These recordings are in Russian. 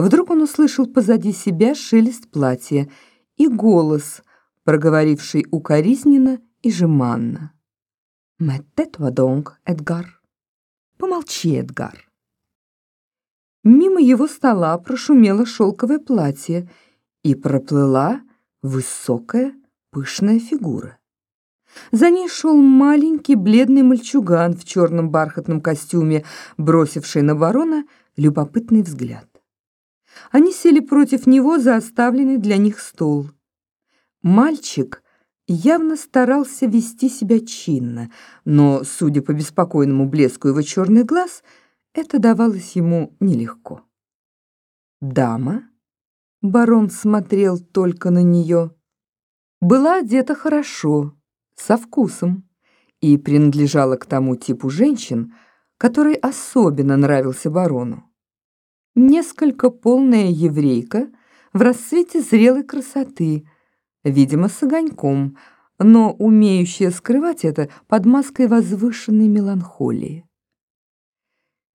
Вдруг он услышал позади себя шелест платья и голос, проговоривший укоризненно и жеманно. «Меттет-toi donc, Эдгар!» «Помолчи, Эдгар!» Мимо его стола прошумело шелковое платье и проплыла высокая пышная фигура. За ней шел маленький бледный мальчуган в черном бархатном костюме, бросивший на барона любопытный взгляд. Они сели против него за оставленный для них стол. Мальчик явно старался вести себя чинно, но, судя по беспокойному блеску его черных глаз, это давалось ему нелегко. Дама, барон смотрел только на нее, была одета хорошо, со вкусом, и принадлежала к тому типу женщин, который особенно нравился барону несколько полная еврейка в расцвете зрелой красоты, видимо, с огоньком, но умеющая скрывать это под маской возвышенной меланхолии.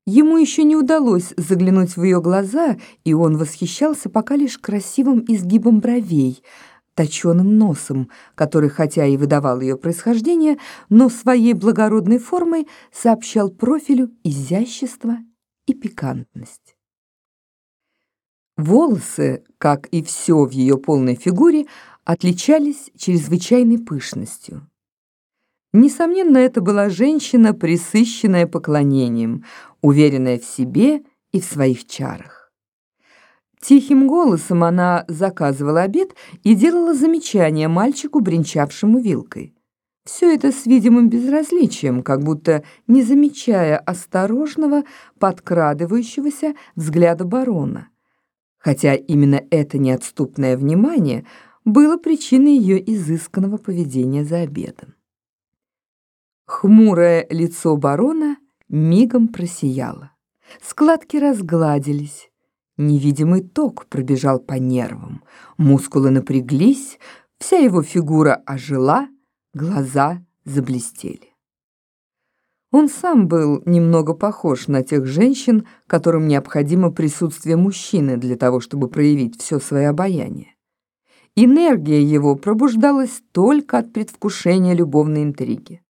Ему еще не удалось заглянуть в ее глаза, и он восхищался пока лишь красивым изгибом бровей, точеным носом, который хотя и выдавал ее происхождение, но своей благородной формой сообщал профилю изящество и пикантность. Волосы, как и все в ее полной фигуре, отличались чрезвычайной пышностью. Несомненно, это была женщина, присыщенная поклонением, уверенная в себе и в своих чарах. Тихим голосом она заказывала обед и делала замечания мальчику, бренчавшему вилкой. Все это с видимым безразличием, как будто не замечая осторожного, подкрадывающегося взгляда барона хотя именно это неотступное внимание было причиной ее изысканного поведения за обедом. Хмурое лицо барона мигом просияло. Складки разгладились. Невидимый ток пробежал по нервам. Мускулы напряглись, вся его фигура ожила, глаза заблестели. Он сам был немного похож на тех женщин, которым необходимо присутствие мужчины для того, чтобы проявить все свое обаяние. Энергия его пробуждалась только от предвкушения любовной интриги.